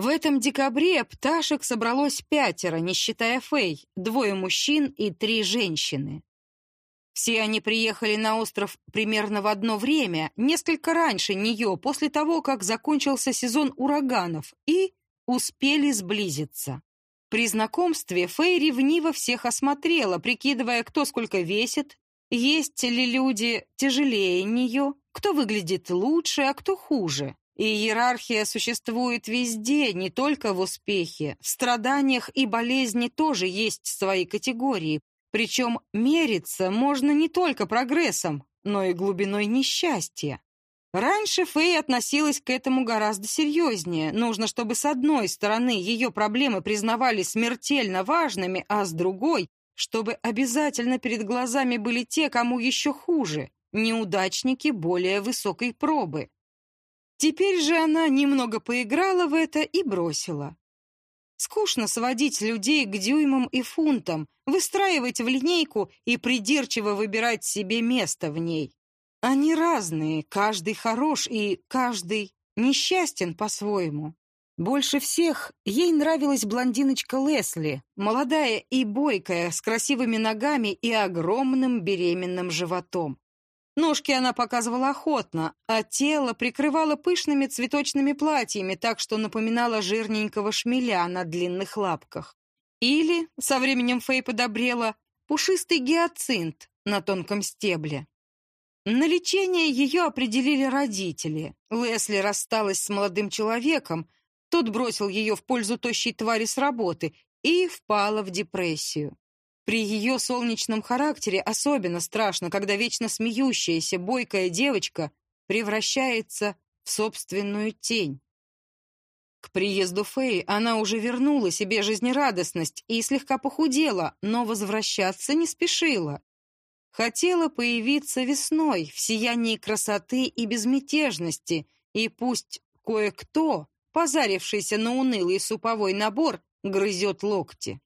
В этом декабре пташек собралось пятеро, не считая Фэй, двое мужчин и три женщины. Все они приехали на остров примерно в одно время, несколько раньше нее, после того, как закончился сезон ураганов, и успели сблизиться. При знакомстве Фэй ревниво всех осмотрела, прикидывая, кто сколько весит, есть ли люди тяжелее нее, кто выглядит лучше, а кто хуже. И иерархия существует везде, не только в успехе. В страданиях и болезни тоже есть свои категории. Причем мериться можно не только прогрессом, но и глубиной несчастья. Раньше Фэй относилась к этому гораздо серьезнее. Нужно, чтобы с одной стороны ее проблемы признавали смертельно важными, а с другой, чтобы обязательно перед глазами были те, кому еще хуже, неудачники более высокой пробы. Теперь же она немного поиграла в это и бросила. Скучно сводить людей к дюймам и фунтам, выстраивать в линейку и придирчиво выбирать себе место в ней. Они разные, каждый хорош и каждый несчастен по-своему. Больше всех ей нравилась блондиночка Лесли, молодая и бойкая, с красивыми ногами и огромным беременным животом. Ножки она показывала охотно, а тело прикрывала пышными цветочными платьями, так что напоминала жирненького шмеля на длинных лапках. Или, со временем Фэй подобрела, пушистый гиацинт на тонком стебле. На лечение ее определили родители. Лесли рассталась с молодым человеком, тот бросил ее в пользу тощей твари с работы и впала в депрессию. При ее солнечном характере особенно страшно, когда вечно смеющаяся, бойкая девочка превращается в собственную тень. К приезду Фэй она уже вернула себе жизнерадостность и слегка похудела, но возвращаться не спешила. Хотела появиться весной в сиянии красоты и безмятежности, и пусть кое-кто, позарившийся на унылый суповой набор, грызет локти.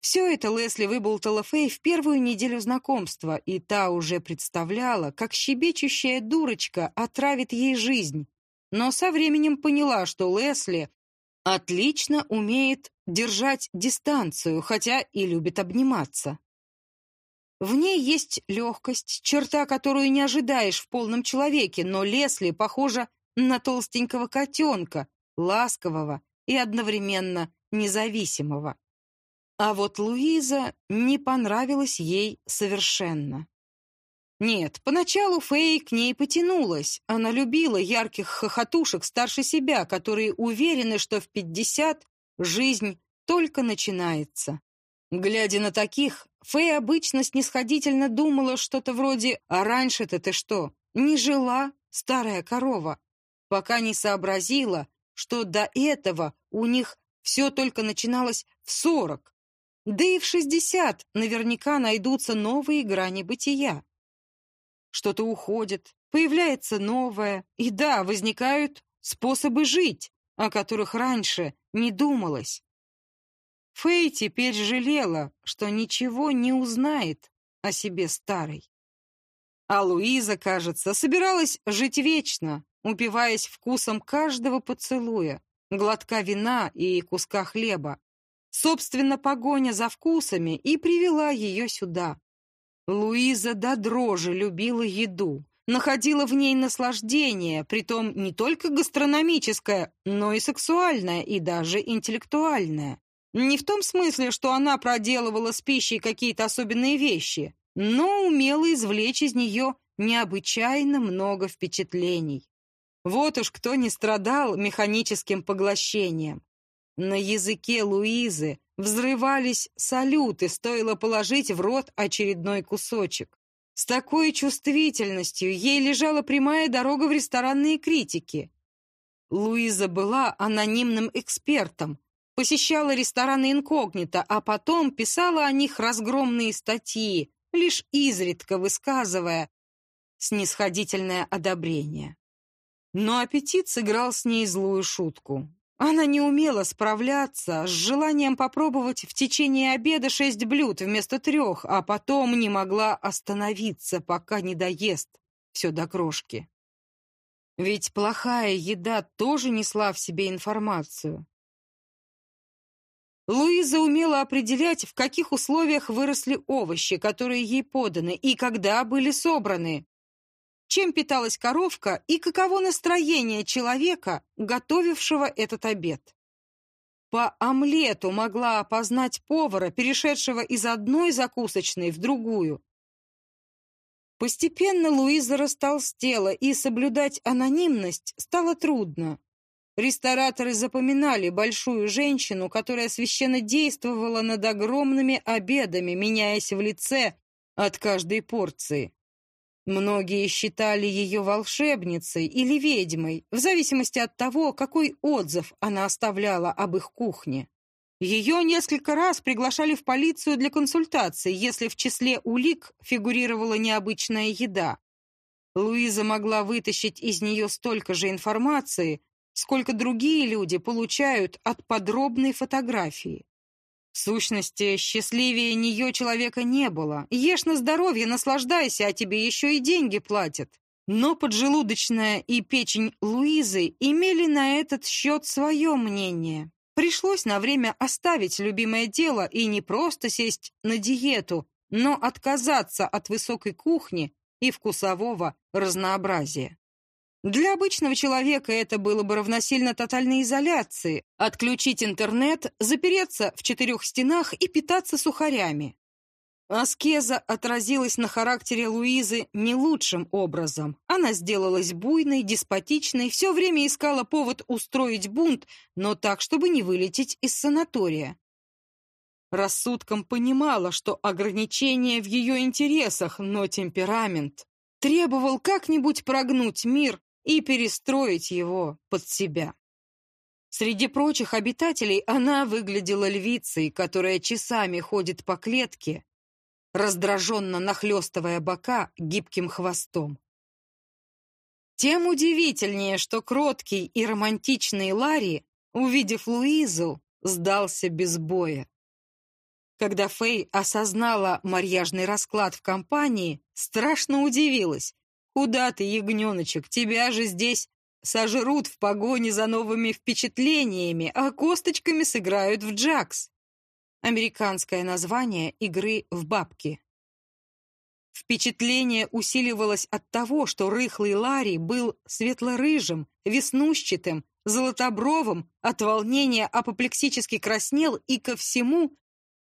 Все это Лесли выболтала Фэй в первую неделю знакомства, и та уже представляла, как щебечущая дурочка отравит ей жизнь. Но со временем поняла, что Лесли отлично умеет держать дистанцию, хотя и любит обниматься. В ней есть легкость, черта, которую не ожидаешь в полном человеке, но Лесли похожа на толстенького котенка, ласкового и одновременно независимого. А вот Луиза не понравилась ей совершенно. Нет, поначалу Фэй к ней потянулась. Она любила ярких хохотушек старше себя, которые уверены, что в пятьдесят жизнь только начинается. Глядя на таких, Фэй обычно снисходительно думала что-то вроде «А раньше-то ты что, не жила, старая корова?» Пока не сообразила, что до этого у них все только начиналось в сорок, да и в шестьдесят наверняка найдутся новые грани бытия. Что-то уходит, появляется новое, и да, возникают способы жить, о которых раньше не думалось. Фэй теперь жалела, что ничего не узнает о себе старой. А Луиза, кажется, собиралась жить вечно, упиваясь вкусом каждого поцелуя, глотка вина и куска хлеба. Собственно, погоня за вкусами и привела ее сюда. Луиза до дрожи любила еду, находила в ней наслаждение, притом не только гастрономическое, но и сексуальное, и даже интеллектуальное. Не в том смысле, что она проделывала с пищей какие-то особенные вещи, но умела извлечь из нее необычайно много впечатлений. Вот уж кто не страдал механическим поглощением. На языке Луизы взрывались салюты, стоило положить в рот очередной кусочек. С такой чувствительностью ей лежала прямая дорога в ресторанные критики. Луиза была анонимным экспертом, посещала рестораны инкогнито, а потом писала о них разгромные статьи, лишь изредка высказывая снисходительное одобрение. Но аппетит сыграл с ней злую шутку. Она не умела справляться с желанием попробовать в течение обеда шесть блюд вместо трех, а потом не могла остановиться, пока не доест все до крошки. Ведь плохая еда тоже несла в себе информацию. Луиза умела определять, в каких условиях выросли овощи, которые ей поданы, и когда были собраны. Чем питалась коровка и каково настроение человека, готовившего этот обед. По омлету могла опознать повара, перешедшего из одной закусочной в другую. Постепенно Луиза растолстела, и соблюдать анонимность стало трудно. Рестораторы запоминали большую женщину, которая священно действовала над огромными обедами, меняясь в лице от каждой порции. Многие считали ее волшебницей или ведьмой, в зависимости от того, какой отзыв она оставляла об их кухне. Ее несколько раз приглашали в полицию для консультации, если в числе улик фигурировала необычная еда. Луиза могла вытащить из нее столько же информации, сколько другие люди получают от подробной фотографии. В сущности, счастливее нее человека не было. Ешь на здоровье, наслаждайся, а тебе еще и деньги платят. Но поджелудочная и печень Луизы имели на этот счет свое мнение. Пришлось на время оставить любимое дело и не просто сесть на диету, но отказаться от высокой кухни и вкусового разнообразия. Для обычного человека это было бы равносильно тотальной изоляции, отключить интернет, запереться в четырех стенах и питаться сухарями. Аскеза отразилась на характере Луизы не лучшим образом. Она сделалась буйной, деспотичной, все время искала повод устроить бунт, но так, чтобы не вылететь из санатория. Рассудком понимала, что ограничения в ее интересах, но темперамент требовал как-нибудь прогнуть мир и перестроить его под себя. Среди прочих обитателей она выглядела львицей, которая часами ходит по клетке, раздраженно нахлестывая бока гибким хвостом. Тем удивительнее, что кроткий и романтичный Ларри, увидев Луизу, сдался без боя. Когда Фэй осознала марьяжный расклад в компании, страшно удивилась. Куда ты, ягненочек, тебя же здесь сожрут в погоне за новыми впечатлениями, а косточками сыграют в джакс. Американское название игры в бабки. Впечатление усиливалось от того, что рыхлый Ларри был светло-рыжим, веснущатым, золотобровым, от волнения апоплексически краснел и ко всему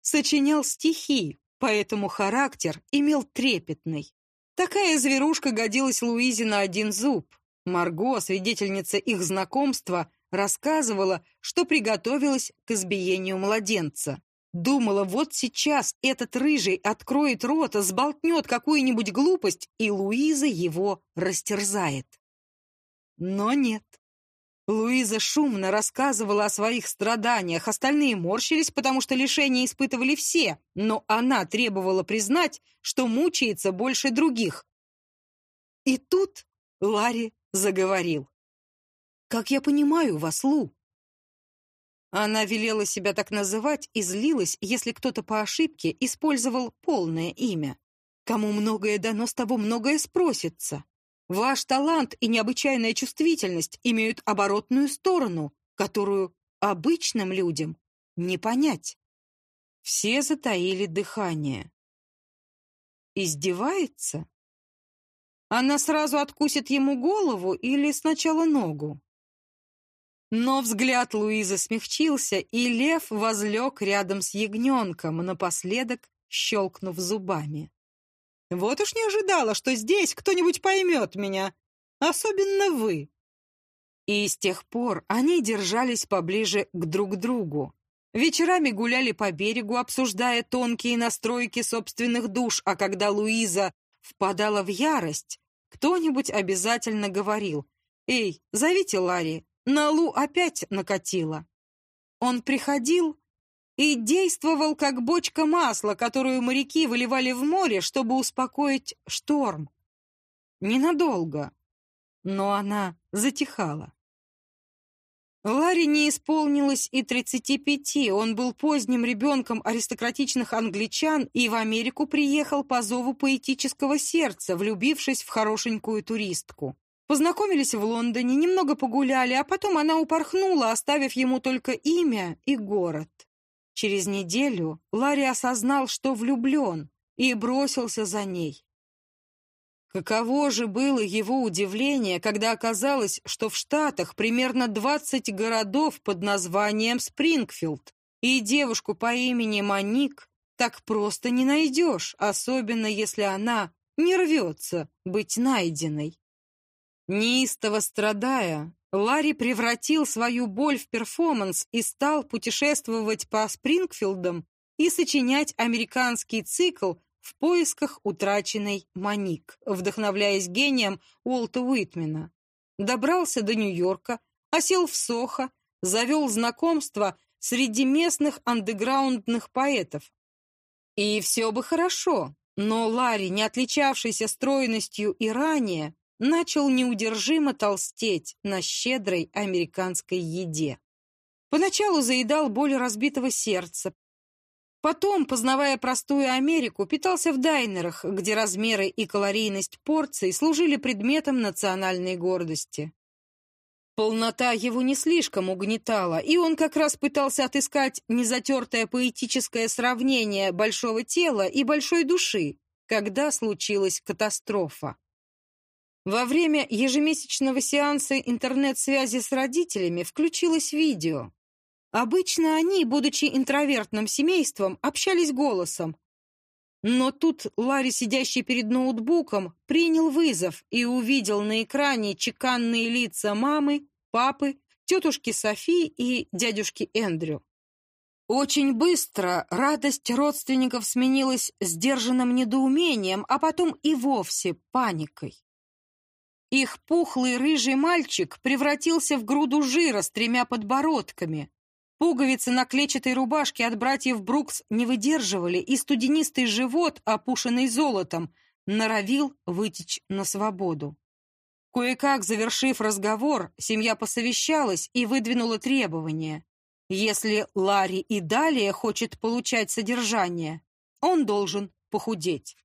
сочинял стихи, поэтому характер имел трепетный. Такая зверушка годилась Луизе на один зуб. Марго, свидетельница их знакомства, рассказывала, что приготовилась к избиению младенца. Думала, вот сейчас этот рыжий откроет рот, сболтнет какую-нибудь глупость, и Луиза его растерзает. Но нет. Луиза шумно рассказывала о своих страданиях, остальные морщились, потому что лишения испытывали все, но она требовала признать, что мучается больше других. И тут Ларри заговорил. «Как я понимаю вас, Лу?» Она велела себя так называть и злилась, если кто-то по ошибке использовал полное имя. Кому многое дано, с того многое спросится. Ваш талант и необычайная чувствительность имеют оборотную сторону, которую обычным людям не понять. Все затаили дыхание. Издевается? Она сразу откусит ему голову или сначала ногу? Но взгляд Луизы смягчился, и лев возлег рядом с ягненком, напоследок щелкнув зубами. Вот уж не ожидала, что здесь кто-нибудь поймет меня. Особенно вы. И с тех пор они держались поближе к друг другу. Вечерами гуляли по берегу, обсуждая тонкие настройки собственных душ, а когда Луиза впадала в ярость, кто-нибудь обязательно говорил «Эй, зовите Ларри, на Лу опять накатило». Он приходил и действовал как бочка масла, которую моряки выливали в море, чтобы успокоить шторм. Ненадолго, но она затихала. Ларри не исполнилось и тридцати пяти, он был поздним ребенком аристократичных англичан и в Америку приехал по зову поэтического сердца, влюбившись в хорошенькую туристку. Познакомились в Лондоне, немного погуляли, а потом она упорхнула, оставив ему только имя и город. Через неделю Ларри осознал, что влюблен, и бросился за ней. Каково же было его удивление, когда оказалось, что в Штатах примерно 20 городов под названием Спрингфилд, и девушку по имени Моник так просто не найдешь, особенно если она не рвется быть найденной. Неистово страдая, Ларри превратил свою боль в перформанс и стал путешествовать по Спрингфилдам и сочинять американский цикл в поисках утраченной Моник, вдохновляясь гением Уолта Уитмена. Добрался до Нью-Йорка, осел в Сохо, завел знакомство среди местных андеграундных поэтов. И все бы хорошо, но Ларри, не отличавшийся стройностью и ранее, начал неудержимо толстеть на щедрой американской еде. Поначалу заедал боль разбитого сердца. Потом, познавая простую Америку, питался в дайнерах, где размеры и калорийность порций служили предметом национальной гордости. Полнота его не слишком угнетала, и он как раз пытался отыскать незатертое поэтическое сравнение большого тела и большой души, когда случилась катастрофа. Во время ежемесячного сеанса интернет-связи с родителями включилось видео. Обычно они, будучи интровертным семейством, общались голосом. Но тут Ларри, сидящий перед ноутбуком, принял вызов и увидел на экране чеканные лица мамы, папы, тетушки Софии и дядюшки Эндрю. Очень быстро радость родственников сменилась сдержанным недоумением, а потом и вовсе паникой. Их пухлый рыжий мальчик превратился в груду жира с тремя подбородками. Пуговицы на клетчатой рубашке от братьев Брукс не выдерживали, и студенистый живот, опушенный золотом, норовил вытечь на свободу. Кое-как, завершив разговор, семья посовещалась и выдвинула требования. Если Ларри и далее хочет получать содержание, он должен похудеть.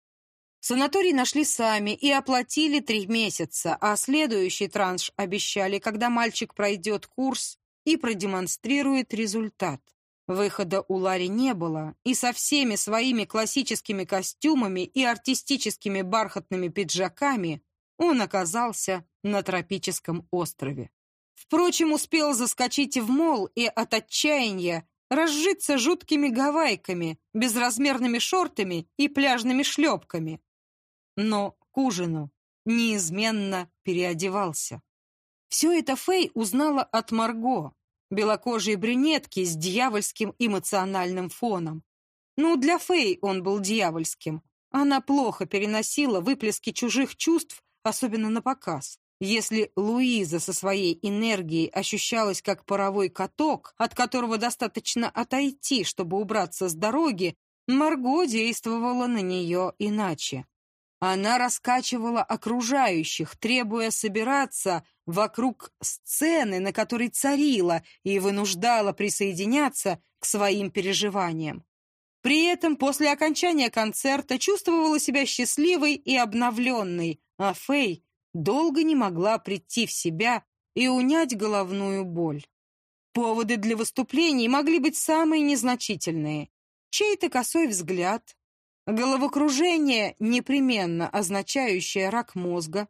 Санаторий нашли сами и оплатили три месяца, а следующий транш обещали, когда мальчик пройдет курс и продемонстрирует результат. Выхода у Ларри не было, и со всеми своими классическими костюмами и артистическими бархатными пиджаками он оказался на тропическом острове. Впрочем, успел заскочить в мол и от отчаяния разжиться жуткими гавайками, безразмерными шортами и пляжными шлепками но к ужину неизменно переодевался. Все это Фэй узнала от Марго, белокожей брюнетки с дьявольским эмоциональным фоном. Ну, для Фэй он был дьявольским. Она плохо переносила выплески чужих чувств, особенно на показ. Если Луиза со своей энергией ощущалась как паровой каток, от которого достаточно отойти, чтобы убраться с дороги, Марго действовала на нее иначе. Она раскачивала окружающих, требуя собираться вокруг сцены, на которой царила, и вынуждала присоединяться к своим переживаниям. При этом после окончания концерта чувствовала себя счастливой и обновленной, а Фэй долго не могла прийти в себя и унять головную боль. Поводы для выступлений могли быть самые незначительные. Чей-то косой взгляд, головокружение, непременно означающее рак мозга,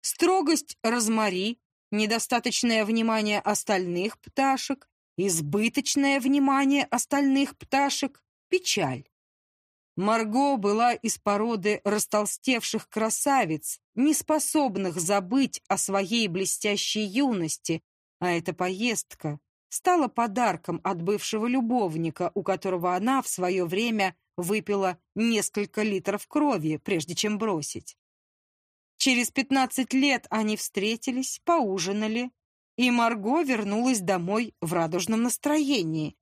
строгость розмари, недостаточное внимание остальных пташек, избыточное внимание остальных пташек, печаль. Марго была из породы растолстевших красавиц, не способных забыть о своей блестящей юности, а эта поездка стала подарком от бывшего любовника, у которого она в свое время выпила несколько литров крови, прежде чем бросить. Через пятнадцать лет они встретились, поужинали, и Марго вернулась домой в радужном настроении.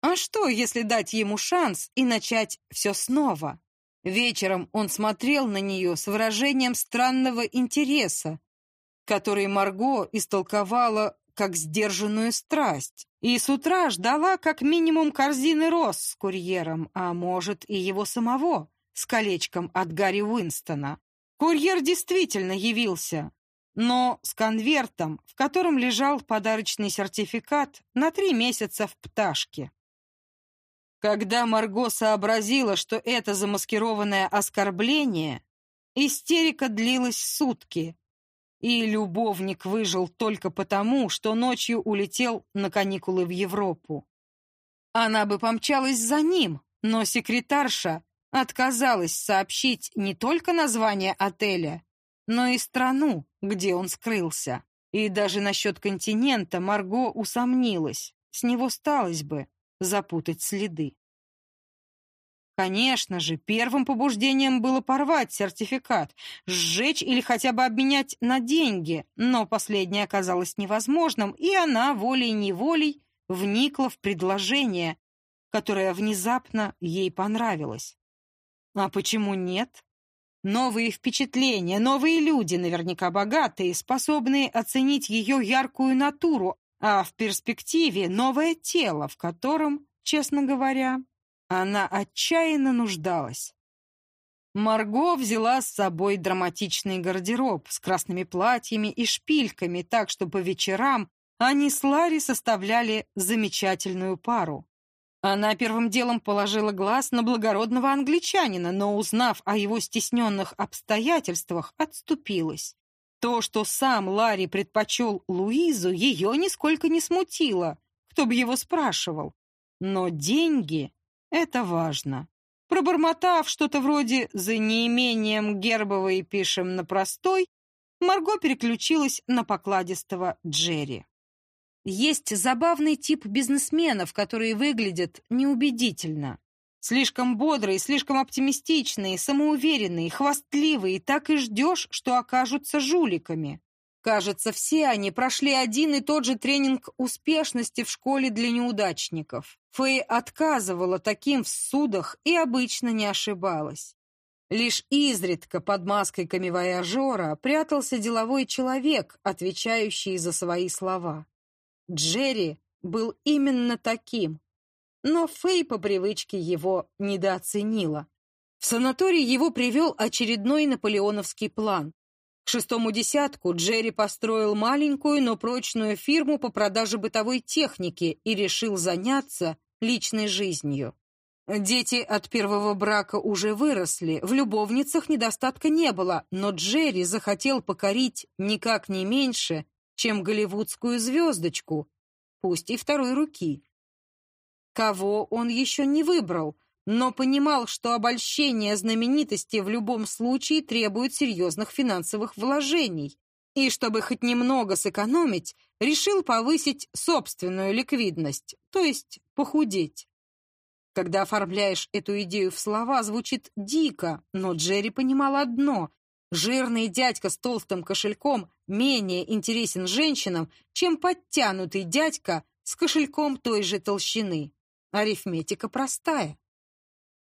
А что, если дать ему шанс и начать все снова? Вечером он смотрел на нее с выражением странного интереса, который Марго истолковала как сдержанную страсть, и с утра ждала как минимум корзины роз с курьером, а может и его самого, с колечком от Гарри Уинстона. Курьер действительно явился. но с конвертом, в котором лежал подарочный сертификат на три месяца в пташке. Когда Марго сообразила, что это замаскированное оскорбление, истерика длилась сутки, и любовник выжил только потому, что ночью улетел на каникулы в Европу. Она бы помчалась за ним, но секретарша отказалась сообщить не только название отеля, но и страну, где он скрылся. И даже насчет континента Марго усомнилась. С него сталось бы запутать следы. Конечно же, первым побуждением было порвать сертификат, сжечь или хотя бы обменять на деньги, но последнее оказалось невозможным, и она волей-неволей вникла в предложение, которое внезапно ей понравилось. А почему нет? Новые впечатления, новые люди, наверняка богатые, способные оценить ее яркую натуру, а в перспективе новое тело, в котором, честно говоря, она отчаянно нуждалась. Марго взяла с собой драматичный гардероб с красными платьями и шпильками, так что по вечерам они с Ларри составляли замечательную пару. Она первым делом положила глаз на благородного англичанина, но, узнав о его стесненных обстоятельствах, отступилась. То, что сам Ларри предпочел Луизу, ее нисколько не смутило. Кто бы его спрашивал? Но деньги это важно. Пробормотав что-то вроде «за неимением гербовой пишем на простой», Марго переключилась на покладистого Джерри. Есть забавный тип бизнесменов, которые выглядят неубедительно. Слишком бодрые, слишком оптимистичные, самоуверенные, хвастливые, так и ждешь, что окажутся жуликами. Кажется, все они прошли один и тот же тренинг успешности в школе для неудачников. Фэй отказывала таким в судах и обычно не ошибалась. Лишь изредка под маской камевояжера прятался деловой человек, отвечающий за свои слова. Джерри был именно таким, но Фэй по привычке его недооценила. В санаторий его привел очередной наполеоновский план. К шестому десятку Джерри построил маленькую, но прочную фирму по продаже бытовой техники и решил заняться личной жизнью. Дети от первого брака уже выросли, в любовницах недостатка не было, но Джерри захотел покорить никак не меньше, чем голливудскую звездочку, пусть и второй руки. Кого он еще не выбрал, но понимал, что обольщение знаменитости в любом случае требует серьезных финансовых вложений. И чтобы хоть немного сэкономить, решил повысить собственную ликвидность, то есть похудеть. Когда оформляешь эту идею в слова, звучит дико, но Джерри понимал одно: жирный дядька с толстым кошельком менее интересен женщинам, чем подтянутый дядька с кошельком той же толщины. Арифметика простая.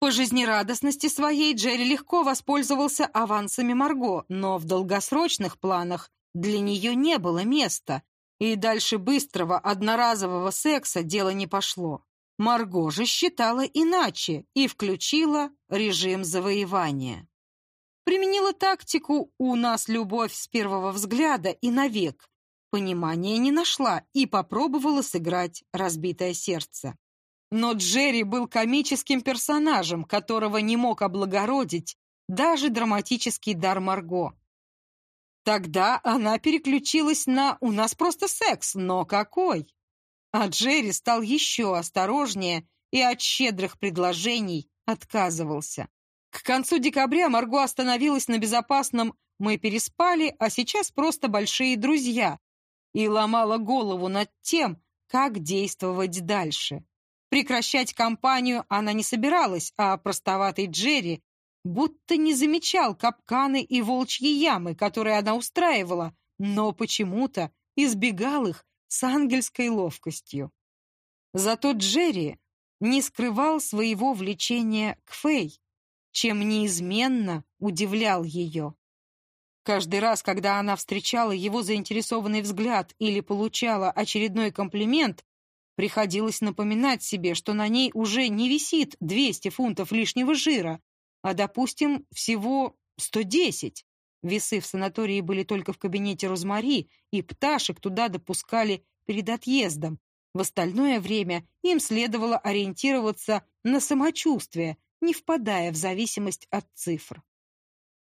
По жизнерадостности своей Джерри легко воспользовался авансами Марго, но в долгосрочных планах для нее не было места, и дальше быстрого одноразового секса дело не пошло. Марго же считала иначе и включила режим завоевания. Применила тактику «у нас любовь с первого взгляда и навек». Понимания не нашла и попробовала сыграть разбитое сердце. Но Джерри был комическим персонажем, которого не мог облагородить даже драматический дар Марго. Тогда она переключилась на «у нас просто секс, но какой?». А Джерри стал еще осторожнее и от щедрых предложений отказывался. К концу декабря Марго остановилась на безопасном «мы переспали, а сейчас просто большие друзья» и ломала голову над тем, как действовать дальше. Прекращать кампанию она не собиралась, а простоватый Джерри будто не замечал капканы и волчьи ямы, которые она устраивала, но почему-то избегал их с ангельской ловкостью. Зато Джерри не скрывал своего влечения к Фэй, чем неизменно удивлял ее. Каждый раз, когда она встречала его заинтересованный взгляд или получала очередной комплимент, Приходилось напоминать себе, что на ней уже не висит 200 фунтов лишнего жира, а, допустим, всего 110. Весы в санатории были только в кабинете Розмари, и пташек туда допускали перед отъездом. В остальное время им следовало ориентироваться на самочувствие, не впадая в зависимость от цифр.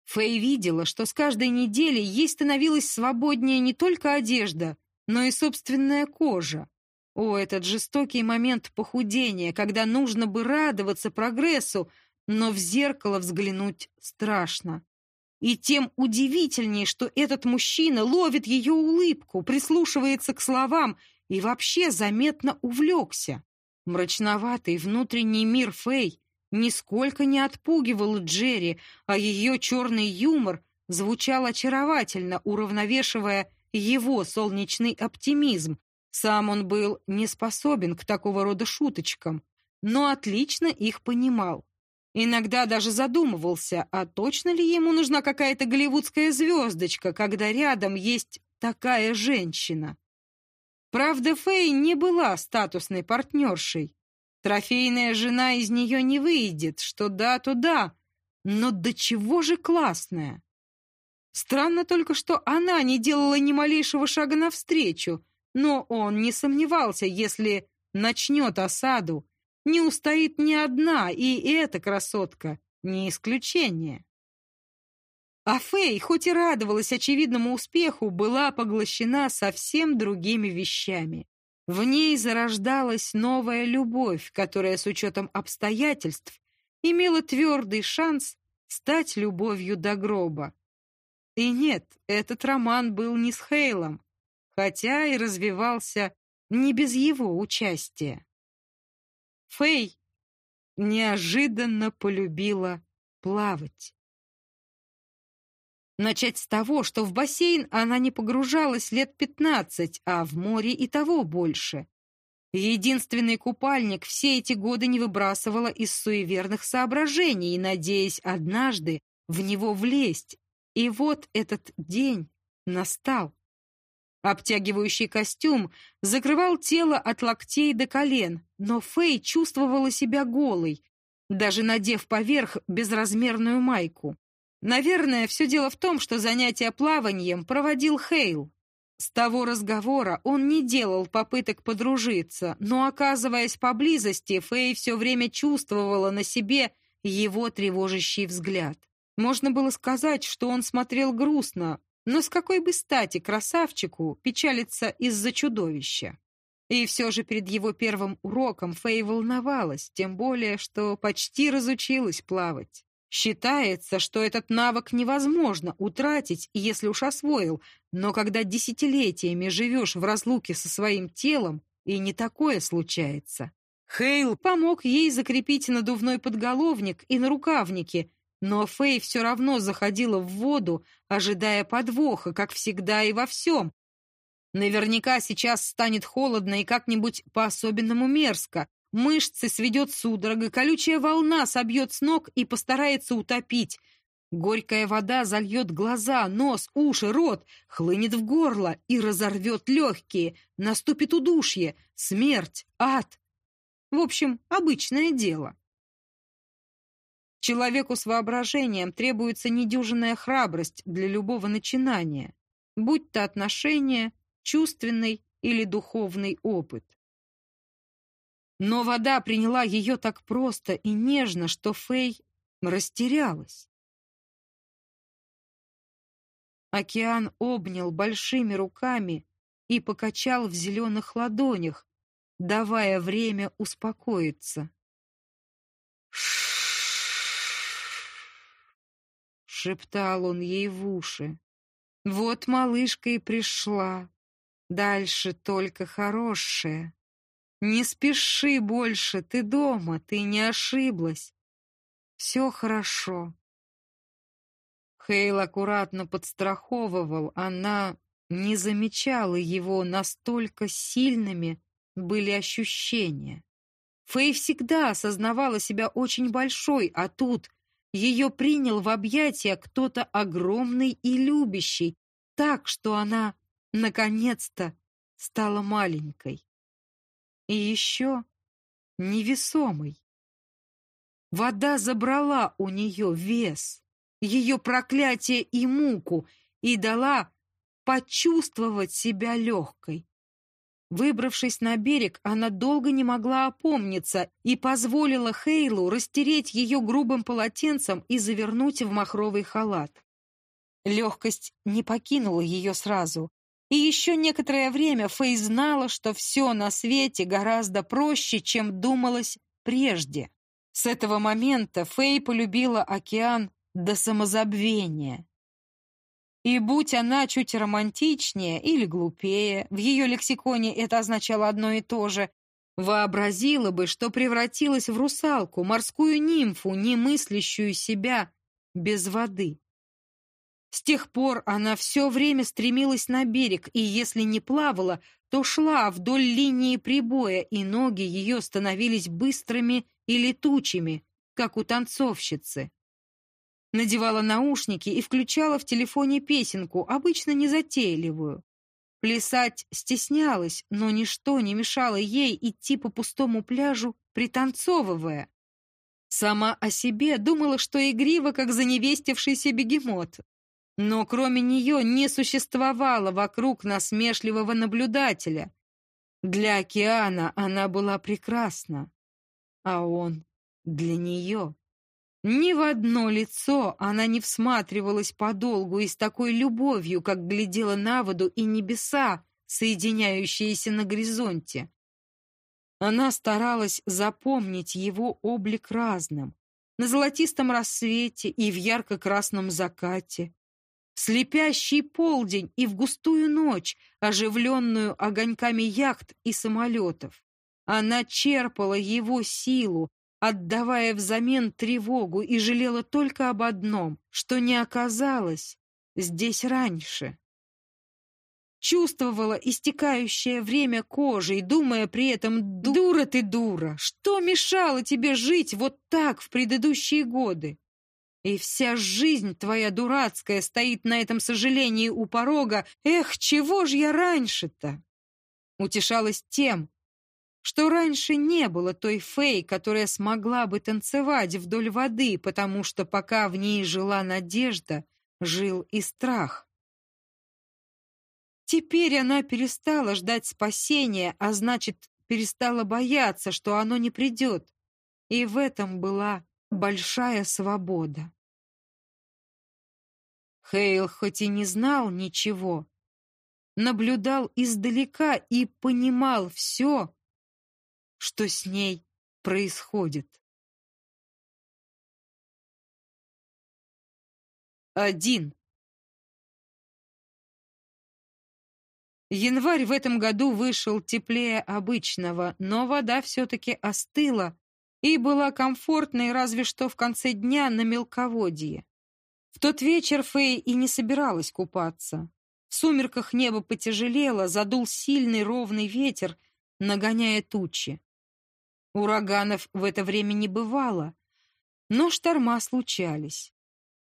Фэй видела, что с каждой неделей ей становилась свободнее не только одежда, но и собственная кожа. О, этот жестокий момент похудения, когда нужно бы радоваться прогрессу, но в зеркало взглянуть страшно. И тем удивительнее, что этот мужчина ловит ее улыбку, прислушивается к словам и вообще заметно увлекся. Мрачноватый внутренний мир Фэй нисколько не отпугивал Джерри, а ее черный юмор звучал очаровательно, уравновешивая его солнечный оптимизм. Сам он был не способен к такого рода шуточкам, но отлично их понимал. Иногда даже задумывался, а точно ли ему нужна какая-то голливудская звездочка, когда рядом есть такая женщина. Правда, Фэй не была статусной партнершей. Трофейная жена из нее не выйдет, что да, то да, но до чего же классная. Странно только, что она не делала ни малейшего шага навстречу, но он не сомневался, если начнет осаду, не устоит ни одна, и эта красотка не исключение. А Фэй, хоть и радовалась очевидному успеху, была поглощена совсем другими вещами. В ней зарождалась новая любовь, которая с учетом обстоятельств имела твердый шанс стать любовью до гроба. И нет, этот роман был не с Хейлом, хотя и развивался не без его участия. Фэй неожиданно полюбила плавать. Начать с того, что в бассейн она не погружалась лет пятнадцать, а в море и того больше. Единственный купальник все эти годы не выбрасывала из суеверных соображений, надеясь однажды в него влезть. И вот этот день настал. Обтягивающий костюм закрывал тело от локтей до колен, но Фэй чувствовала себя голой, даже надев поверх безразмерную майку. Наверное, все дело в том, что занятия плаванием проводил Хейл. С того разговора он не делал попыток подружиться, но, оказываясь поблизости, Фэй все время чувствовала на себе его тревожащий взгляд. Можно было сказать, что он смотрел грустно, но с какой бы стати красавчику печалиться из-за чудовища? И все же перед его первым уроком Фэй волновалась, тем более, что почти разучилась плавать. Считается, что этот навык невозможно утратить, если уж освоил, но когда десятилетиями живешь в разлуке со своим телом, и не такое случается. Хейл помог ей закрепить надувной подголовник и на рукавнике, но Фэй все равно заходила в воду, ожидая подвоха, как всегда и во всем. Наверняка сейчас станет холодно и как-нибудь по-особенному мерзко. Мышцы сведет судорога, колючая волна собьет с ног и постарается утопить. Горькая вода зальет глаза, нос, уши, рот, хлынет в горло и разорвет легкие. Наступит удушье, смерть, ад. В общем, обычное дело. Человеку с воображением требуется недюжинная храбрость для любого начинания, будь то отношения, чувственный или духовный опыт. Но вода приняла ее так просто и нежно, что Фэй растерялась. Океан обнял большими руками и покачал в зеленых ладонях, давая время успокоиться. Шептал он ей в уши. Вот малышка и пришла. Дальше только хорошее. Не спеши больше, ты дома, ты не ошиблась. Все хорошо. Хейл аккуратно подстраховывал, она не замечала его, настолько сильными были ощущения. Фэй всегда осознавала себя очень большой, а тут ее принял в объятия кто-то огромный и любящий, так, что она, наконец-то, стала маленькой. И еще невесомой. Вода забрала у нее вес. ее проклятие и муку и дала почувствовать себя легкой. Выбравшись на берег, она долго не могла опомниться и позволила Хейлу растереть ее грубым полотенцем и завернуть в махровый халат. Легкость не покинула ее сразу, и еще некоторое время Фэй знала, что все на свете гораздо проще, чем думалось прежде. С этого момента Фэй полюбила океан до самозабвения. И будь она чуть романтичнее или глупее, в ее лексиконе это означало одно и то же, вообразила бы, что превратилась в русалку, морскую нимфу, не мыслящую себя без воды. С тех пор она все время стремилась на берег, и если не плавала, то шла вдоль линии прибоя, и ноги ее становились быстрыми и летучими, как у танцовщицы. Надевала наушники и включала в телефоне песенку, обычно незатейливую. Плясать стеснялась, но ничто не мешало ей идти по пустому пляжу, пританцовывая. Сама о себе думала, что игрива, как заневестившийся бегемот. Но кроме нее не существовало вокруг насмешливого наблюдателя. Для океана она была прекрасна, а он для нее. Ни в одно лицо она не всматривалась подолгу и с такой любовью, как глядела на воду и небеса, соединяющиеся на горизонте. Она старалась запомнить его облик разным, на золотистом рассвете и в ярко-красном закате, слепящий полдень и в густую ночь, оживленную огоньками яхт и самолетов. Она черпала его силу, отдавая взамен тревогу, и жалела только об одном, что не оказалось здесь раньше. Чувствовала истекающее время кожей, думая при этом «Дура ты, дура! Что мешало тебе жить вот так в предыдущие годы? И вся жизнь твоя дурацкая стоит на этом сожалении у порога. Эх, чего ж я раньше-то? Утешалась тем, что раньше не было той фей, которая смогла бы танцевать вдоль воды, потому что пока в ней жила надежда, жил и страх. Теперь она перестала ждать спасения, а значит, перестала бояться, что оно не придет. И в этом была большая свобода. Хейл хоть и не знал ничего, наблюдал издалека и понимал все, что с ней происходит. Один. Январь в этом году вышел теплее обычного, но вода все-таки остыла и была комфортной разве что в конце дня на мелководье. В тот вечер Фэй и не собиралась купаться. В сумерках небо потяжелело, задул сильный ровный ветер, нагоняя тучи. Ураганов в это время не бывало, но шторма случались.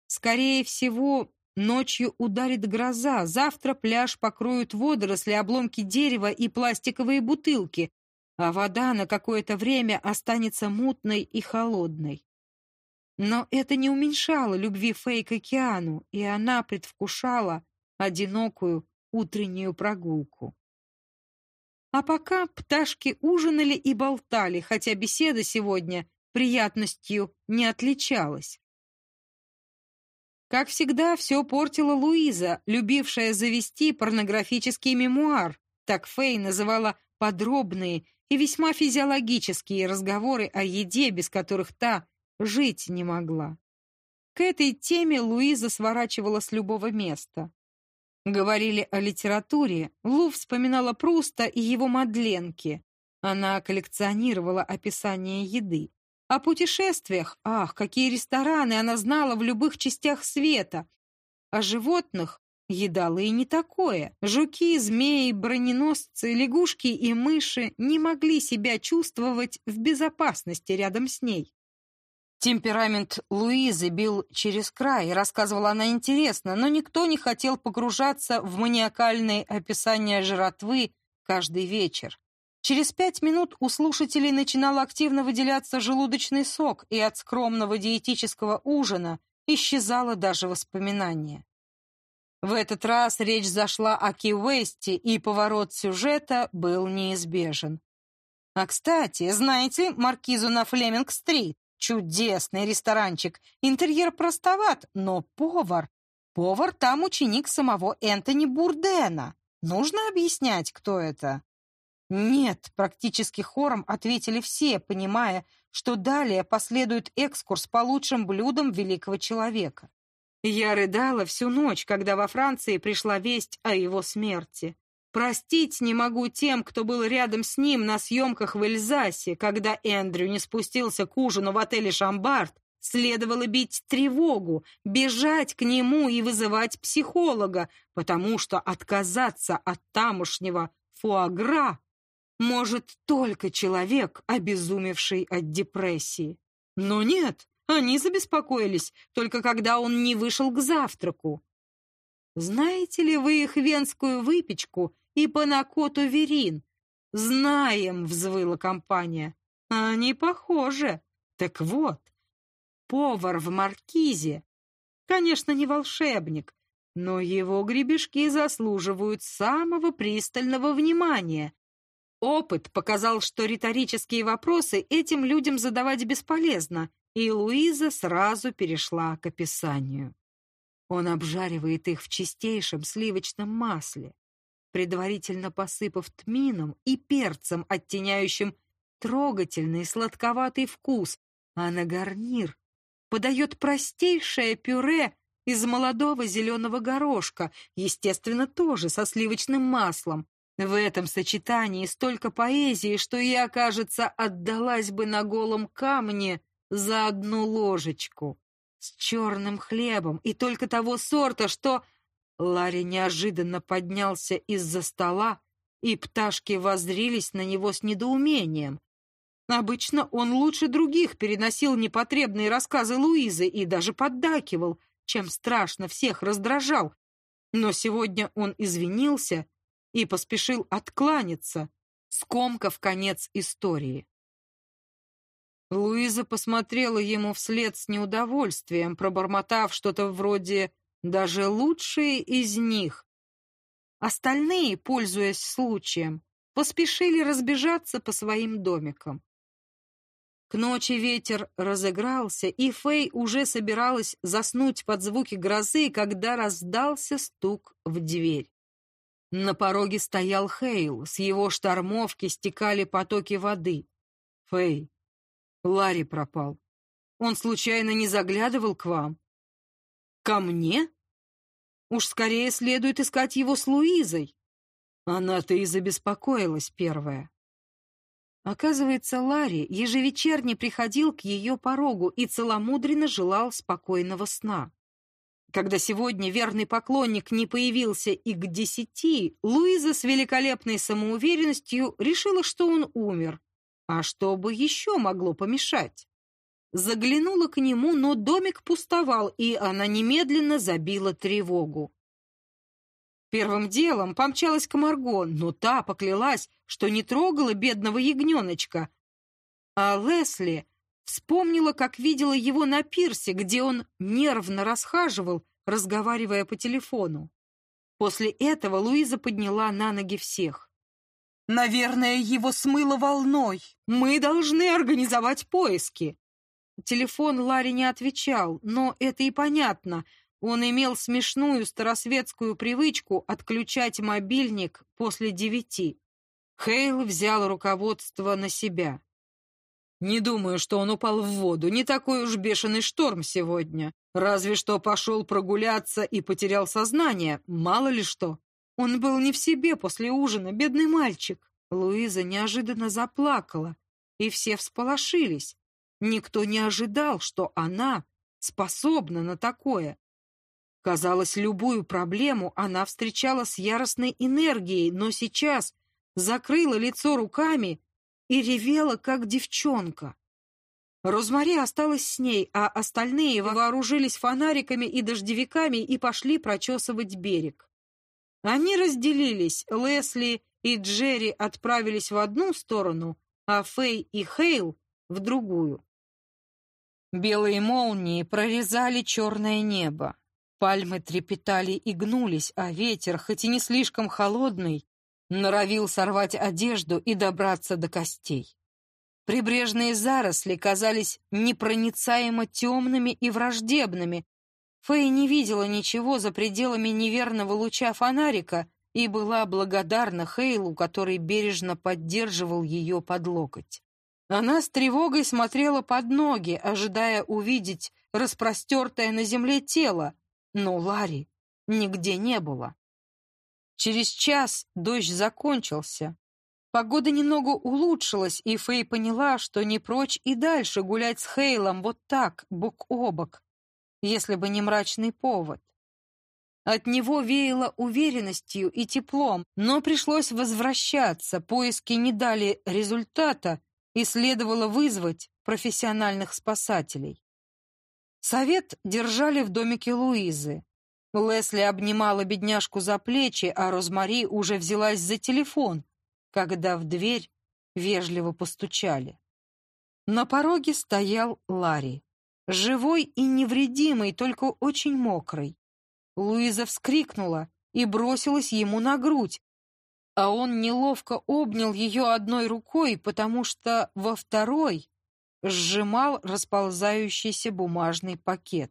Скорее всего, ночью ударит гроза, завтра пляж покроют водоросли, обломки дерева и пластиковые бутылки, а вода на какое-то время останется мутной и холодной. Но это не уменьшало любви Фэй к океану, и она предвкушала одинокую утреннюю прогулку. А пока пташки ужинали и болтали, хотя беседа сегодня приятностью не отличалась. Как всегда, все портила Луиза, любившая завести порнографический мемуар. Так Фэй называла подробные и весьма физиологические разговоры о еде, без которых та жить не могла. К этой теме Луиза сворачивала с любого места. Говорили о литературе, Лу вспоминала Пруста и его Мадленки. Она коллекционировала описания еды. О путешествиях, ах, какие рестораны она знала в любых частях света. О животных едала и не такое. Жуки, змеи, броненосцы, лягушки и мыши не могли себя чувствовать в безопасности рядом с ней. Темперамент Луизы бил через край, рассказывала она интересно, но никто не хотел погружаться в маниакальные описания жратвы каждый вечер. Через пять минут у слушателей начинал активно выделяться желудочный сок, и от скромного диетического ужина исчезало даже воспоминание. В этот раз речь зашла о Ки-Уэсте, и поворот сюжета был неизбежен. А, кстати, знаете маркизу на Флеминг-стрит? Чудесный ресторанчик. Интерьер простоват, но повар... Повар там ученик самого Энтони Бурдена. Нужно объяснять, кто это? Нет, практически хором ответили все, понимая, что далее последует экскурс по лучшим блюдам великого человека. Я рыдала всю ночь, когда во Франции пришла весть о его смерти. Простить не могу тем, кто был рядом с ним на съемках в Эльзасе, когда Эндрю не спустился к ужину в отеле «Шамбард», следовало бить тревогу, бежать к нему и вызывать психолога, потому что отказаться от тамошнего фуагра может только человек, обезумевший от депрессии. Но нет, они забеспокоились, только когда он не вышел к завтраку. Знаете ли вы их венскую выпечку и панакоту верин. Знаем, взвыла компания. Они похожи. Так вот, повар в маркизе, конечно, не волшебник, но его гребешки заслуживают самого пристального внимания. Опыт показал, что риторические вопросы этим людям задавать бесполезно, и Луиза сразу перешла к описанию. Он обжаривает их в чистейшем сливочном масле предварительно посыпав тмином и перцем, оттеняющим трогательный сладковатый вкус, а на гарнир подает простейшее пюре из молодого зеленого горошка, естественно, тоже со сливочным маслом. В этом сочетании столько поэзии, что я, кажется, отдалась бы на голом камне за одну ложечку. С черным хлебом и только того сорта, что Ларри неожиданно поднялся из-за стола, и пташки воззрились на него с недоумением. Обычно он лучше других переносил непотребные рассказы Луизы и даже поддакивал, чем страшно всех раздражал. Но сегодня он извинился и поспешил откланяться, скомкав конец истории. Луиза посмотрела ему вслед с неудовольствием, пробормотав что-то вроде даже лучшие из них. Остальные, пользуясь случаем, поспешили разбежаться по своим домикам. К ночи ветер разыгрался, и Фэй уже собиралась заснуть под звуки грозы, когда раздался стук в дверь. На пороге стоял Хейл, с его штормовки стекали потоки воды. «Фэй, Ларри пропал. Он случайно не заглядывал к вам?» Ко мне? Уж скорее следует искать его с Луизой. Она-то и забеспокоилась первая. Оказывается, Ларри ежевечерне приходил к ее порогу и целомудренно желал спокойного сна. Когда сегодня верный поклонник не появился и к десяти, Луиза с великолепной самоуверенностью решила, что он умер. А что бы еще могло помешать? Заглянула к нему, но домик пустовал, и она немедленно забила тревогу. Первым делом помчалась к Марго, но та поклялась, что не трогала бедного ягненочка. А Лесли вспомнила, как видела его на пирсе, где он нервно расхаживал, разговаривая по телефону. После этого Луиза подняла на ноги всех. «Наверное, его смыло волной. Мы должны организовать поиски. Телефон Ларри не отвечал, но это и понятно. Он имел смешную старосветскую привычку отключать мобильник после девяти. Хейл взял руководство на себя. «Не думаю, что он упал в воду. Не такой уж бешеный шторм сегодня. Разве что пошел прогуляться и потерял сознание. Мало ли что. Он был не в себе после ужина, бедный мальчик». Луиза неожиданно заплакала, и все всполошились. Никто не ожидал, что она способна на такое. Казалось, любую проблему она встречала с яростной энергией, но сейчас закрыла лицо руками и ревела, как девчонка. Розмари осталась с ней, а остальные вооружились фонариками и дождевиками и пошли прочесывать берег. Они разделились, Лесли и Джерри отправились в одну сторону, а Фэй и Хейл — в другую. Белые молнии прорезали черное небо. Пальмы трепетали и гнулись, а ветер, хоть и не слишком холодный, норовил сорвать одежду и добраться до костей. Прибрежные заросли казались непроницаемо темными и враждебными. Фэй не видела ничего за пределами неверного луча фонарика и была благодарна Хейлу, который бережно поддерживал ее под локоть. Она с тревогой смотрела под ноги, ожидая увидеть распростертое на земле тело, но Ларри нигде не было. Через час дождь закончился. Погода немного улучшилась, и Фэй поняла, что не прочь и дальше гулять с Хейлом вот так, бок о бок, если бы не мрачный повод. От него веяло уверенностью и теплом, но пришлось возвращаться, поиски не дали результата, и следовало вызвать профессиональных спасателей. Совет держали в домике Луизы. Лесли обнимала бедняжку за плечи, а Розмари уже взялась за телефон, когда в дверь вежливо постучали. На пороге стоял Ларри, живой и невредимый, только очень мокрый. Луиза вскрикнула и бросилась ему на грудь, а он неловко обнял ее одной рукой, потому что во второй сжимал расползающийся бумажный пакет.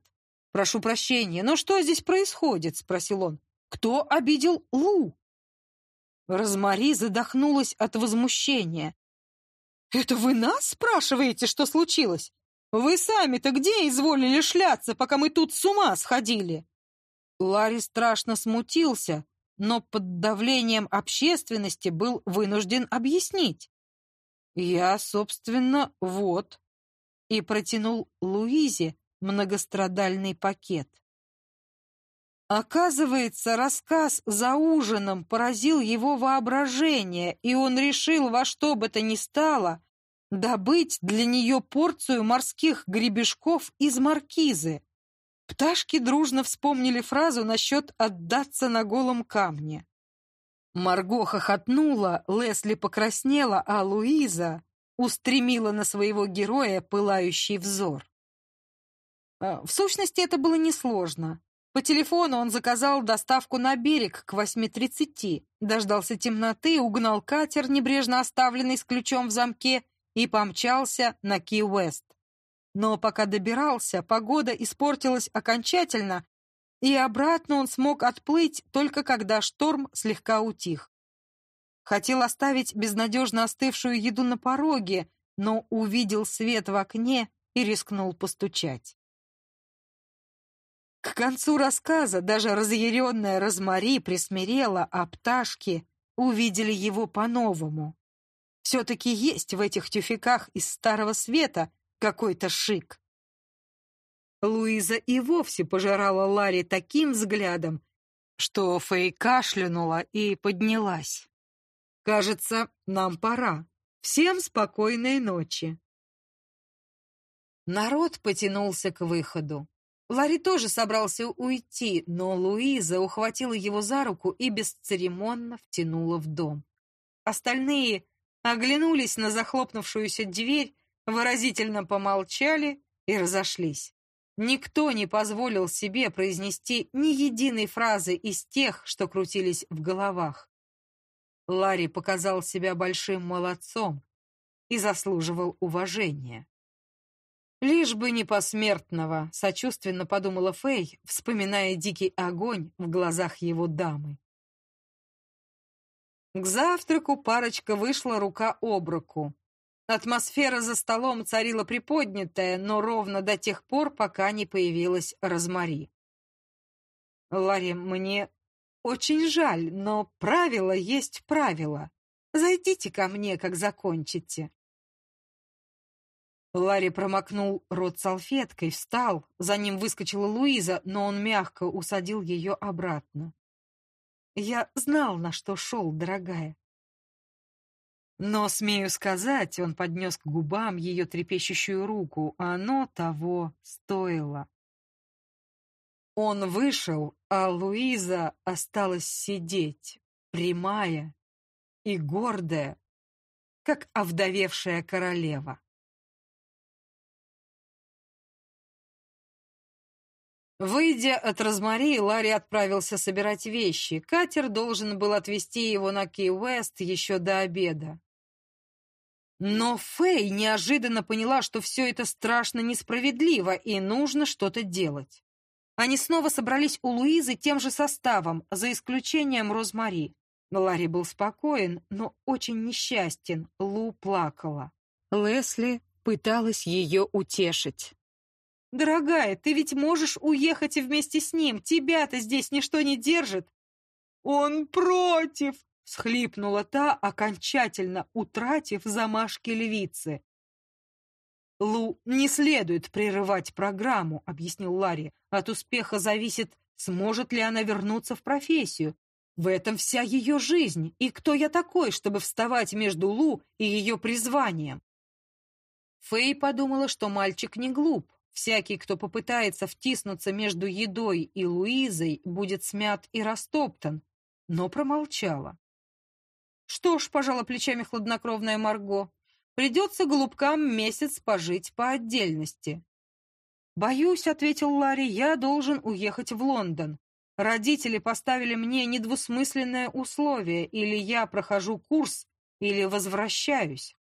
«Прошу прощения, но что здесь происходит?» — спросил он. «Кто обидел Лу?» Розмари задохнулась от возмущения. «Это вы нас спрашиваете, что случилось? Вы сами-то где изволили шляться, пока мы тут с ума сходили?» Ларри страшно смутился, но под давлением общественности был вынужден объяснить. «Я, собственно, вот», и протянул Луизе многострадальный пакет. Оказывается, рассказ за ужином поразил его воображение, и он решил во что бы то ни стало добыть для нее порцию морских гребешков из маркизы. Пташки дружно вспомнили фразу насчет «отдаться на голом камне». Марго хохотнула, Лесли покраснела, а Луиза устремила на своего героя пылающий взор. А, в сущности, это было несложно. По телефону он заказал доставку на берег к 8.30, дождался темноты, угнал катер, небрежно оставленный с ключом в замке, и помчался на Ки-Уэст. Но пока добирался, погода испортилась окончательно, и обратно он смог отплыть только когда шторм слегка утих. Хотел оставить безнадежно остывшую еду на пороге, но увидел свет в окне и рискнул постучать. К концу рассказа даже разъяренная Розмари присмирела, а пташки увидели его по-новому. Все-таки есть в этих тюфяках из Старого Света какой-то шик. Луиза и вовсе пожирала Ларри таким взглядом, что Фэй кашлянула и поднялась. «Кажется, нам пора. Всем спокойной ночи». Народ потянулся к выходу. Ларри тоже собрался уйти, но Луиза ухватила его за руку и бесцеремонно втянула в дом. Остальные оглянулись на захлопнувшуюся дверь, выразительно помолчали и разошлись. Никто не позволил себе произнести ни единой фразы из тех, что крутились в головах. Ларри показал себя большим молодцом и заслуживал уважения. Лишь бы не посмертного, сочувственно подумала Фэй, вспоминая дикий огонь в глазах его дамы. К завтраку парочка вышла рука об руку. Атмосфера за столом царила приподнятая, но ровно до тех пор, пока не появилась Розмари. «Ларри, мне очень жаль, но правило есть правило. Зайдите ко мне, как закончите». Ларри промокнул рот салфеткой, встал, за ним выскочила Луиза, но он мягко усадил ее обратно. «Я знал, на что шел, дорогая». Но, смею сказать, он поднес к губам ее трепещущую руку, а оно того стоило. Он вышел, а Луиза осталась сидеть, прямая и гордая, как овдовевшая королева. Выйдя от Розмари, Ларри отправился собирать вещи. Катер должен был отвезти его на Кей-Уэст еще до обеда. Но Фэй неожиданно поняла, что все это страшно несправедливо и нужно что-то делать. Они снова собрались у Луизы тем же составом, за исключением Розмари. Ларри был спокоен, но очень несчастен. Лу плакала. Лесли пыталась ее утешить. «Дорогая, ты ведь можешь уехать вместе с ним. Тебя-то здесь ничто не держит». «Он против!» — схлипнула та, окончательно утратив замашки львицы. «Лу, не следует прерывать программу», — объяснил Ларри. «От успеха зависит, сможет ли она вернуться в профессию. В этом вся ее жизнь. И кто я такой, чтобы вставать между Лу и ее призванием?» Фэй подумала, что мальчик не глуп. Всякий, кто попытается втиснуться между едой и Луизой, будет смят и растоптан, но промолчала. «Что ж», — пожала плечами хладнокровная Марго, «придется голубкам месяц пожить по отдельности». «Боюсь», — ответил Ларри, — «я должен уехать в Лондон. Родители поставили мне недвусмысленное условие, или я прохожу курс, или возвращаюсь».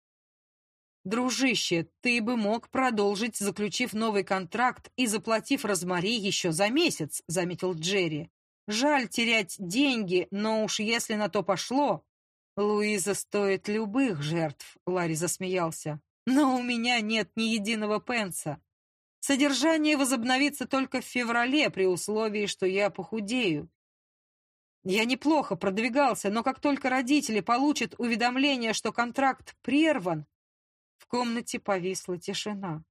«Дружище, ты бы мог продолжить, заключив новый контракт и заплатив Розмари еще за месяц», — заметил Джерри. «Жаль терять деньги, но уж если на то пошло...» «Луиза стоит любых жертв», — Ларри засмеялся. «Но у меня нет ни единого пенса. Содержание возобновится только в феврале, при условии, что я похудею. Я неплохо продвигался, но как только родители получат уведомление, что контракт прерван, в комнате повисла тишина.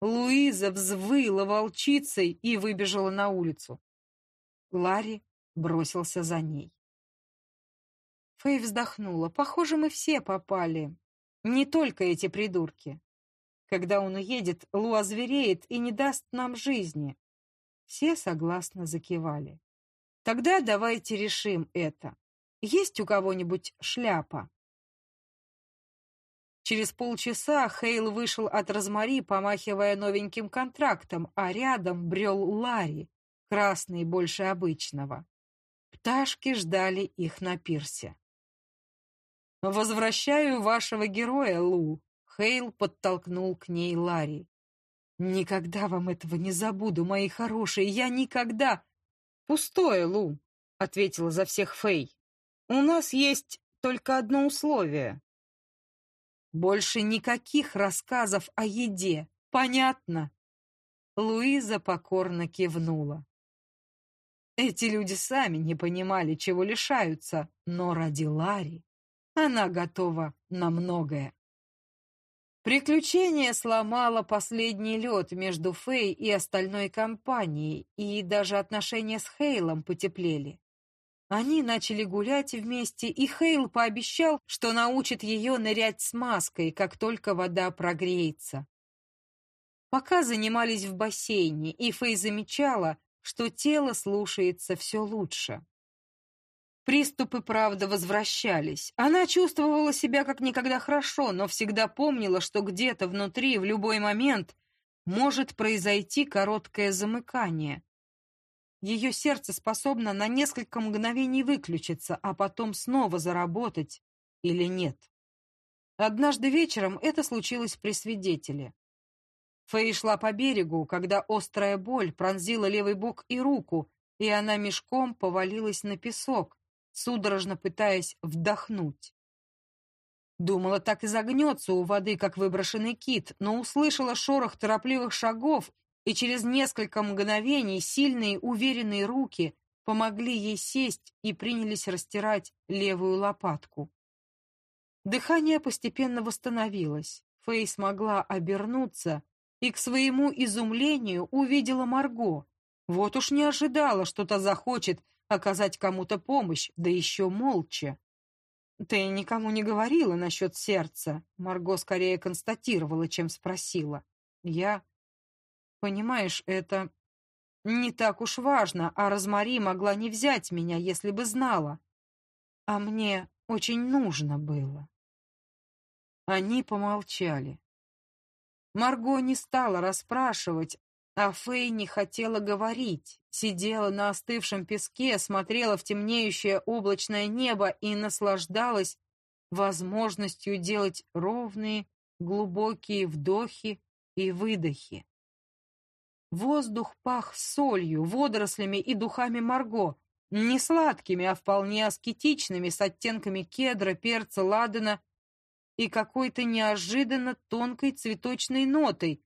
Луиза взвыла волчицей и выбежала на улицу. Ларри бросился за ней. Фэй вздохнула. Похоже, мы все попали. Не только эти придурки. Когда он уедет, Лу озвереет и не даст нам жизни. Все согласно закивали. Тогда давайте решим это. Есть у кого-нибудь шляпа? Через полчаса Хейл вышел от Розмари, помахивая новеньким контрактом, а рядом брел Ларри, красный больше обычного. Пташки ждали их на пирсе. «Возвращаю вашего героя, Лу», — Хейл подтолкнул к ней Ларри. «Никогда вам этого не забуду, мои хорошие, я никогда...» «Пустое, Лу», — ответила за всех Фей. «У нас есть только одно условие. Больше никаких рассказов о еде. Понятно?» Луиза покорно кивнула. Эти люди сами не понимали, чего лишаются, но ради Лари она готова на многое. Приключение сломало последний лед между Фэй и остальной компанией, и даже отношения с Хейлом потеплели. Они начали гулять вместе, и Хейл пообещал, что научит ее нырять с маской, как только вода прогреется. Пока занимались в бассейне, и Фэй замечала, что тело слушается все лучше. Приступы, правда, возвращались. Она чувствовала себя как никогда хорошо, но всегда помнила, что где-то внутри в любой момент может произойти короткое замыкание, ее сердце способно на несколько мгновений выключиться, а потом снова заработать или нет. Однажды вечером это случилось при свидетеле. Фэй шла по берегу, когда острая боль пронзила левый бок и руку, и она мешком повалилась на песок, судорожно пытаясь вдохнуть. Думала, так и загнется у воды, как выброшенный кит, но услышала шорох торопливых шагов и через несколько мгновений сильные уверенные руки помогли ей сесть и принялись растирать левую лопатку. Дыхание постепенно восстановилось. Фэй смогла обернуться и, к своему изумлению, увидела Марго. Вот уж не ожидала, что та захочет оказать кому-то помощь, да еще молча. «Ты никому не говорила насчет сердца?» Марго скорее констатировала, чем спросила. «Я Понимаешь, это не так уж важно, а Розмари могла не взять меня, если бы знала. А мне очень нужно было. Они помолчали. Марго не стала расспрашивать, А Фэй не хотела говорить, сидела на остывшем песке, смотрела в темнеющее облачное небо и наслаждалась возможностью делать ровные, глубокие вдохи и выдохи. Воздух пах солью, водорослями и духами Марго, не сладкими, а вполне аскетичными, с оттенками кедра, перца, ладана и какой-то неожиданно тонкой цветочной нотой,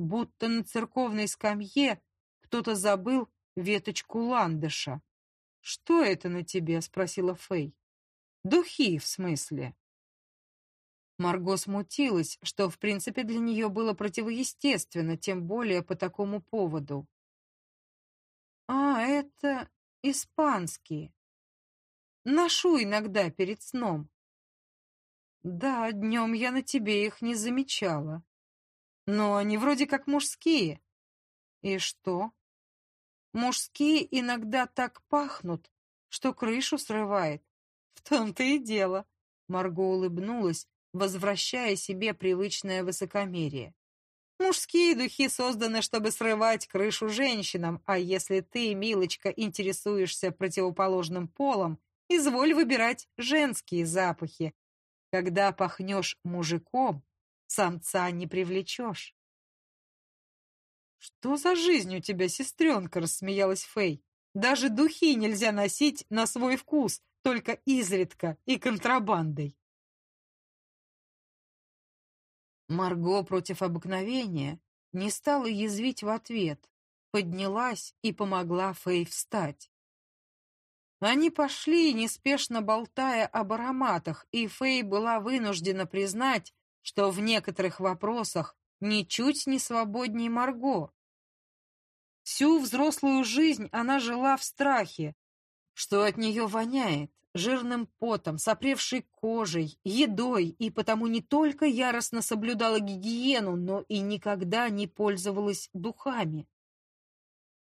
будто на церковной скамье кто-то забыл веточку ландыша. «Что это на тебе?» — спросила Фэй. «Духи, в смысле?» Марго смутилась, что, в принципе, для нее было противоестественно, тем более по такому поводу. «А, это испанские. Ношу иногда перед сном». «Да, днем я на тебе их не замечала. Но они вроде как мужские». «И что?» «Мужские иногда так пахнут, что крышу срывает». «В том-то и дело». Марго улыбнулась, возвращая себе привычное высокомерие. Мужские духи созданы, чтобы срывать крышу женщинам, а если ты, милочка, интересуешься противоположным полом, изволь выбирать женские запахи. Когда пахнешь мужиком, самца не привлечешь. «Что за жизнь у тебя, сестренка?» — рассмеялась Фэй. «Даже духи нельзя носить на свой вкус, только изредка и контрабандой». Марго против обыкновения не стала язвить в ответ, поднялась и помогла Фэй встать. Они пошли, неспешно болтая об ароматах, и Фэй была вынуждена признать, что в некоторых вопросах ничуть не свободнее Марго. Всю взрослую жизнь она жила в страхе, что от нее воняет, жирным потом, сопревшей кожей, едой, и потому не только яростно соблюдала гигиену, но и никогда не пользовалась духами.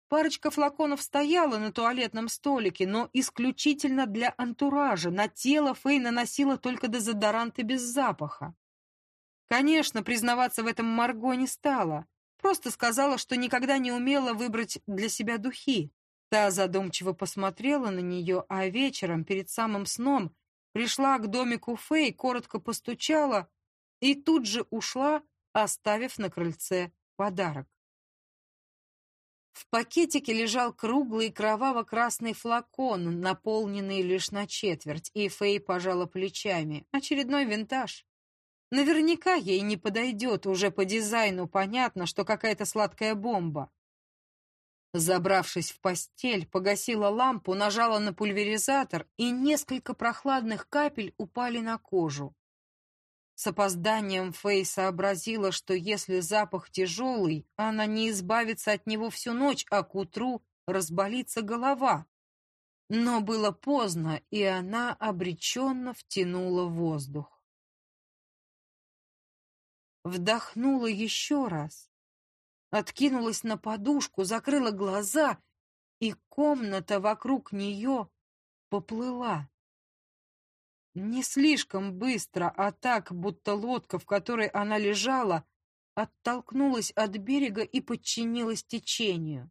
Парочка флаконов стояла на туалетном столике, но исключительно для антуража. На тело Фэй наносила только дезодоранты без запаха. Конечно, признаваться в этом Марго не стала. Просто сказала, что никогда не умела выбрать для себя духи. Та задумчиво посмотрела на нее, а вечером, перед самым сном, пришла к домику Фэй, коротко постучала и тут же ушла, оставив на крыльце подарок. В пакетике лежал круглый кроваво-красный флакон, наполненный лишь на четверть, и Фэй пожала плечами. Очередной винтаж. Наверняка ей не подойдет, уже по дизайну понятно, что какая-то сладкая бомба. Забравшись в постель, погасила лампу, нажала на пульверизатор, и несколько прохладных капель упали на кожу. С опозданием Фэй сообразила, что если запах тяжелый, она не избавится от него всю ночь, а к утру разболится голова. Но было поздно, и она обреченно втянула воздух. Вдохнула еще раз откинулась на подушку, закрыла глаза, и комната вокруг нее поплыла. Не слишком быстро, а так, будто лодка, в которой она лежала, оттолкнулась от берега и подчинилась течению.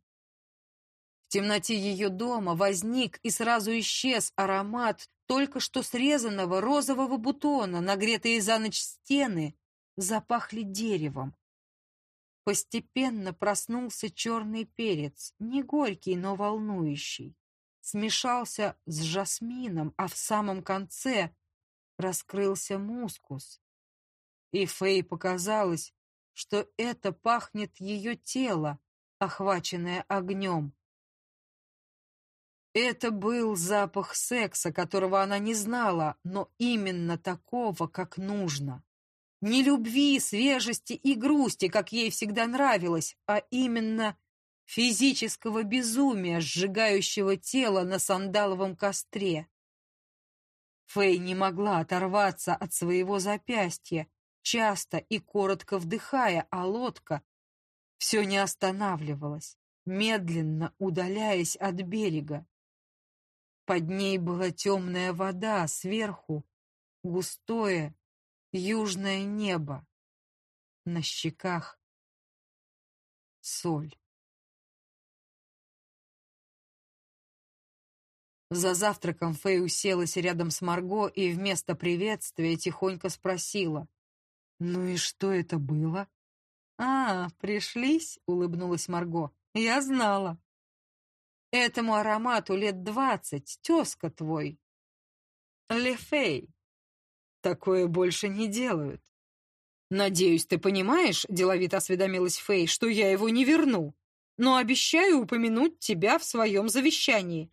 В темноте ее дома возник и сразу исчез аромат только что срезанного розового бутона, нагретые за ночь стены запахли деревом. Постепенно проснулся черный перец, не горький, но волнующий. Смешался с жасмином, а в самом конце раскрылся мускус. И Фэй показалось, что это пахнет ее тело, охваченное огнем. Это был запах секса, которого она не знала, но именно такого, как нужно. Не любви, свежести и грусти, как ей всегда нравилось, а именно физического безумия, сжигающего тело на сандаловом костре. Фэй не могла оторваться от своего запястья, часто и коротко вдыхая, а лодка все не останавливалась, медленно удаляясь от берега. Под ней была темная вода, сверху густое южное небо. На щеках соль. За завтраком Фэй уселась рядом с Марго и вместо приветствия тихонько спросила. «Ну и что это было?» «А, пришлись?» — улыбнулась Марго. «Я знала». «Этому аромату лет двадцать, тезка твой». «Лефей». «Такое больше не делают». «Надеюсь, ты понимаешь, — деловито осведомилась Фэй, — что я его не верну, но обещаю упомянуть тебя в своем завещании».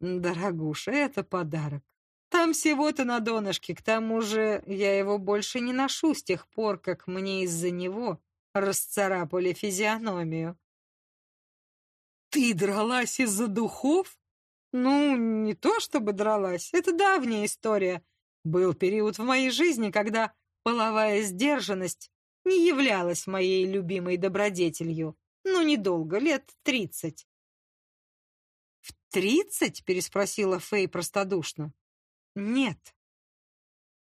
«Дорогуша, это подарок. Там всего-то на донышке, к тому же я его больше не ношу с тех пор, как мне из-за него расцарапали физиономию». «Ты дралась из-за духов?» «Ну, не то чтобы дралась, это давняя история. Был период в моей жизни, когда Половая сдержанность не являлась моей любимой добродетелью. Ну, недолго, лет тридцать. «В тридцать?» — переспросила Фэй простодушно. «Нет».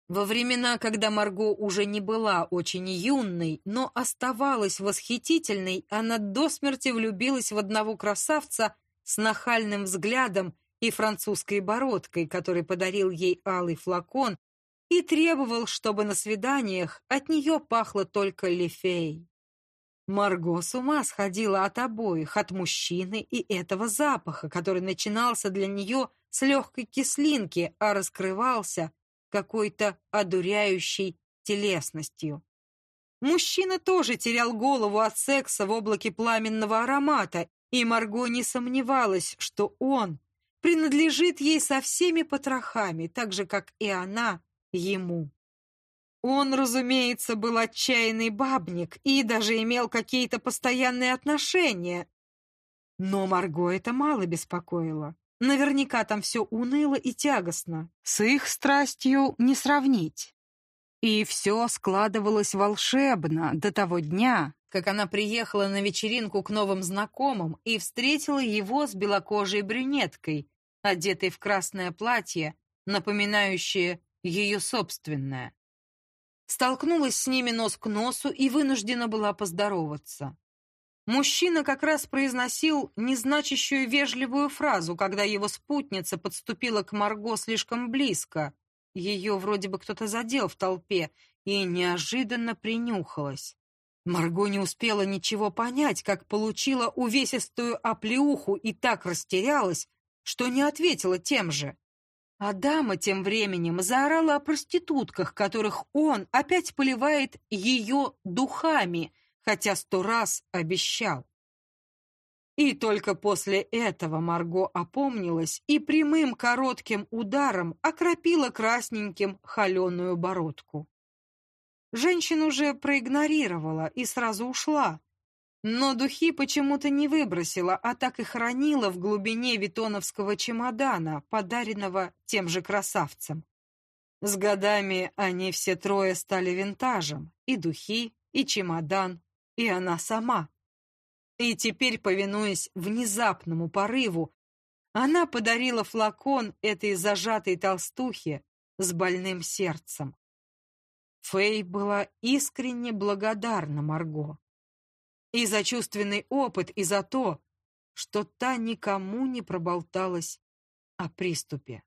Во времена, когда Марго уже не была очень юной, но оставалась восхитительной, она до смерти влюбилась в одного красавца с нахальным взглядом и французской бородкой, который подарил ей алый флакон и требовал, чтобы на свиданиях от нее пахло только лифей. Марго с ума сходила от обоих, от мужчины и этого запаха, который начинался для нее с легкой кислинки, а раскрывался какой-то одуряющей телесностью. Мужчина тоже терял голову от секса в облаке пламенного аромата, и Марго не сомневалась, что он принадлежит ей со всеми потрохами, так же, как и она ему. Он, разумеется, был отчаянный бабник и даже имел какие-то постоянные отношения. Но Марго это мало беспокоило. Наверняка там все уныло и тягостно. С их страстью не сравнить. И все складывалось волшебно до того дня, как она приехала на вечеринку к новым знакомым и встретила его с белокожей брюнеткой, одетой в красное платье, напоминающее ее собственная. Столкнулась с ними нос к носу и вынуждена была поздороваться. Мужчина как раз произносил незначащую вежливую фразу, когда его спутница подступила к Марго слишком близко. Ее вроде бы кто-то задел в толпе и неожиданно принюхалась. Марго не успела ничего понять, как получила увесистую оплеуху и так растерялась, что не ответила тем же. А дама тем временем заорала о проститутках, которых он опять поливает ее духами, хотя сто раз обещал. И только после этого Марго опомнилась и прямым коротким ударом окропила красненьким холеную бородку. Женщина уже проигнорировала и сразу ушла, но духи почему-то не выбросила, а так и хранила в глубине витоновского чемодана, подаренного тем же красавцем. С годами они все трое стали винтажем. И духи, и чемодан, и она сама. И теперь, повинуясь внезапному порыву, она подарила флакон этой зажатой толстухе с больным сердцем. Фэй была искренне благодарна Марго. И за чувственный опыт, и за то, что та никому не проболталась о приступе.